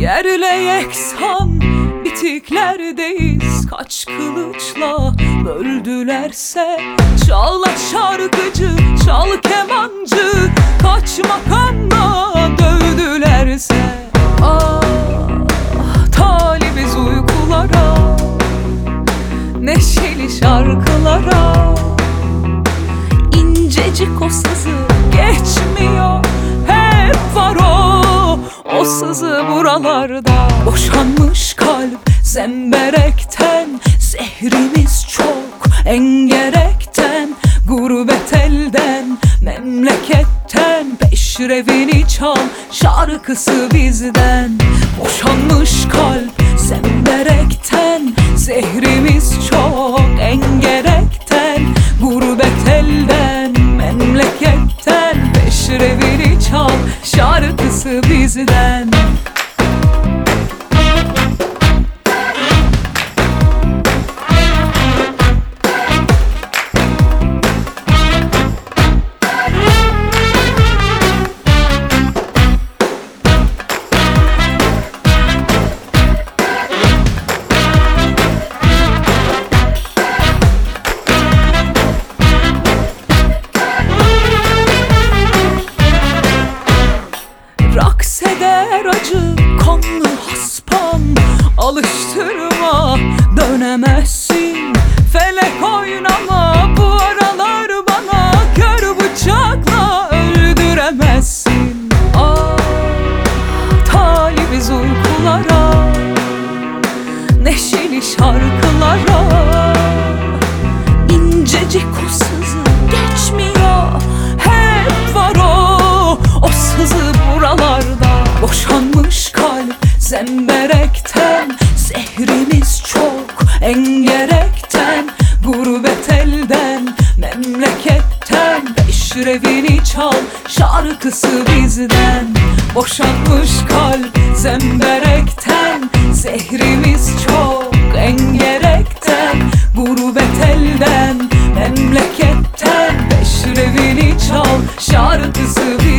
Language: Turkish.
Yerle yeksan bitiklerdeyiz. Kaç kılıçla böldülerse Çal şarkıcı, çal kemancı. Kaç makamla dövdülerse. Ah talibiz uykulara Neşeli şarkılara. İncecik o sızı geçmiyor Hep var o, o sızı buralarda Boşanmış kalp zemberekten. Zehrimiz çok engerekten. Gurbet elden, memleketten. Peşrevini çal, şarkısı bizden. Boşanmış dönemezsin. Felek oynama bu aralar bana Kör bıçakla öldüremezsin. Ah talibiz uykulara Neşeli şarkılara. İncecik o sızı geçmiyor Hep var o, o sızı buralarda. Boşanmış kalp zemberekten Zehrimiz çok engerekten Gurbet elden, memleketten. Peşrevini çal, şarkısı bizden. Boşanmış kalp zemberekten. Zehrimiz çok engerekten Gurbet elden, memleketten. Peşrevini çal, şarkısı bizden